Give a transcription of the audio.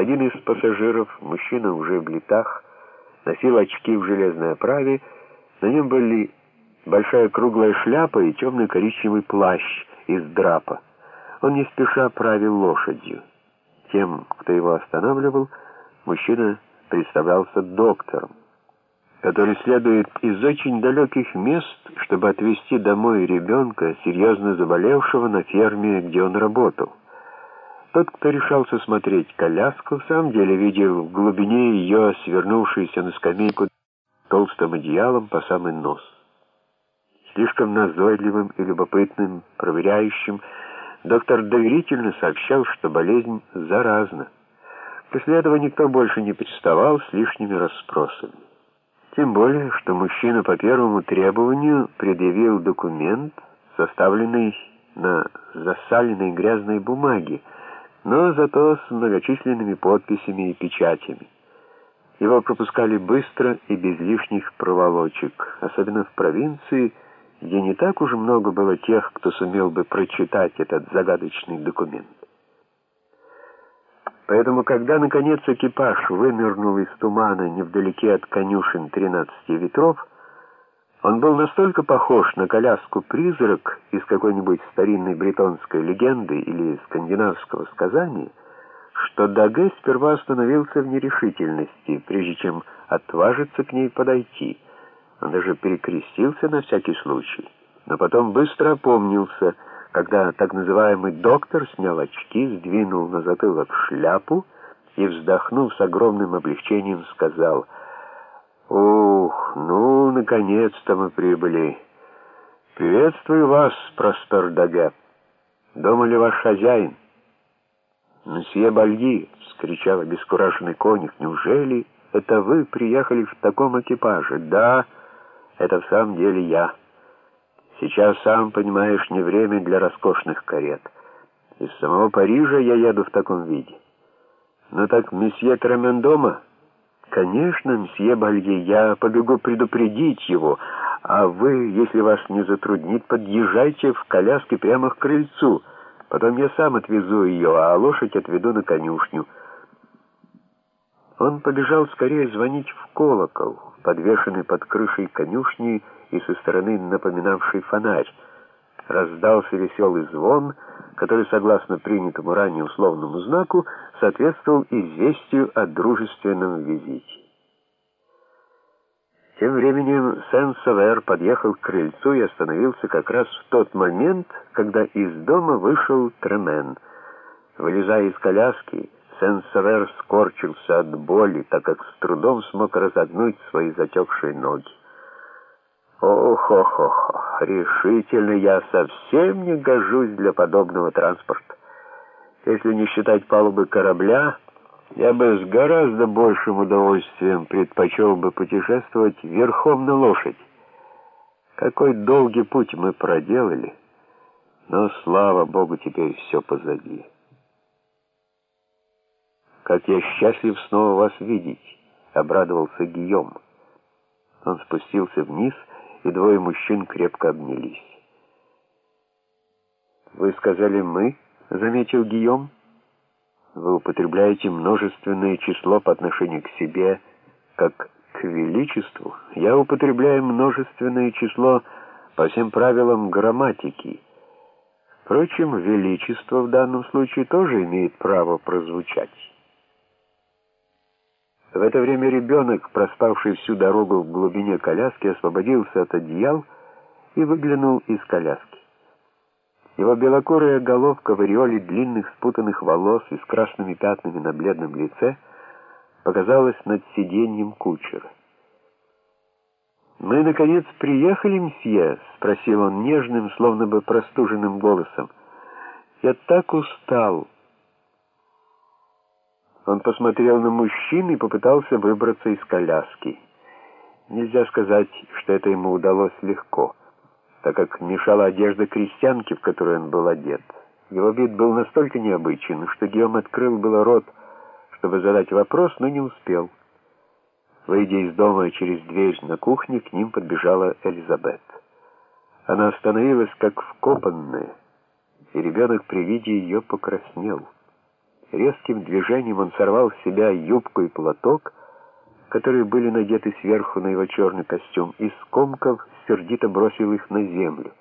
Один из пассажиров, мужчина уже в летах, носил очки в железной оправе, на нем были большая круглая шляпа и темный коричневый плащ из драпа. Он не спеша правил лошадью. Тем, кто его останавливал, мужчина представлялся доктором, который следует из очень далеких мест, чтобы отвезти домой ребенка, серьезно заболевшего на ферме, где он работал. Тот, кто решался смотреть коляску, в самом деле видел в глубине ее свернувшуюся на скамейку толстым одеялом по самый нос. Слишком назойливым и любопытным, проверяющим, доктор доверительно сообщал, что болезнь заразна. После этого никто больше не приставал с лишними расспросами. Тем более, что мужчина по первому требованию предъявил документ, составленный на засаленной грязной бумаге, но зато с многочисленными подписями и печатями. Его пропускали быстро и без лишних проволочек, особенно в провинции, где не так уж много было тех, кто сумел бы прочитать этот загадочный документ. Поэтому, когда, наконец, экипаж вынырнул из тумана невдалеке от конюшен тринадцати ветров, он был настолько похож на коляску-призрак из какой-нибудь старинной бретонской легенды или скандинавского сказания, что Даге сперва остановился в нерешительности, прежде чем отважиться к ней подойти. Он даже перекрестился на всякий случай, но потом быстро опомнился, когда так называемый доктор снял очки, сдвинул на затылок шляпу и, вздохнув с огромным облегчением, сказал — «Ух, ну, наконец-то мы прибыли. Приветствую вас, Проспер Даге. Дома ли ваш хозяин?» «Мсье Бальди!» — вскричал обескураженный конюх. «Неужели это вы приехали в таком экипаже?» «Да, это в самом деле я. Сейчас, сам понимаешь, не время для роскошных карет. Из самого Парижа я еду в таком виде. Ну так, месье Тремен дома?» «Конечно, мсье Балье, я побегу предупредить его, а вы, если вас не затруднит, подъезжайте в коляске прямо к крыльцу. Потом я сам отвезу ее, а лошадь отведу на конюшню». Он побежал скорее звонить в колокол, подвешенный под крышей конюшни и со стороны напоминавший фонарь. Раздался веселый звон, который, согласно принятому ранее условному знаку, соответствовал известию о дружественном визите. Тем временем Сен-Савер подъехал к крыльцу и остановился как раз в тот момент, когда из дома вышел Тремен. Вылезая из коляски, Сен-Савер скорчился от боли, так как с трудом смог разогнуть свои затекшие ноги. Ох-ох-ох, решительно я совсем не гожусь для подобного транспорта. Если не считать палубы корабля, я бы с гораздо большим удовольствием предпочел бы путешествовать верхом на лошадь. Какой долгий путь мы проделали, но, слава Богу, теперь все позади. «Как я счастлив снова вас видеть!» — обрадовался Гийом. Он спустился вниз и двое мужчин крепко обнялись. «Вы сказали «мы», — заметил Гийом. «Вы употребляете множественное число по отношению к себе, как к величеству. Я употребляю множественное число по всем правилам грамматики. Впрочем, величество в данном случае тоже имеет право прозвучать». В это время ребенок, проспавший всю дорогу в глубине коляски, освободился от одеял и выглянул из коляски. Его белокурая головка в ореоле длинных спутанных волос и с красными пятнами на бледном лице показалась над сиденьем кучера. «Мы, наконец, приехали, мсье?» — спросил он нежным, словно бы простуженным голосом. «Я так устал». Он посмотрел на мужчин и попытался выбраться из коляски. Нельзя сказать, что это ему удалось легко, так как мешала одежда крестьянки, в которой он был одет. Его вид был настолько необычен, что Геом открыл было рот, чтобы задать вопрос, но не успел. Выйдя из дома через дверь на кухне, к ним подбежала Элизабет. Она остановилась, как вкопанная, и ребенок при виде ее покраснел. Резким движением он сорвал с себя юбку и платок, которые были надеты сверху на его черный костюм, и скомков сердито бросил их на землю.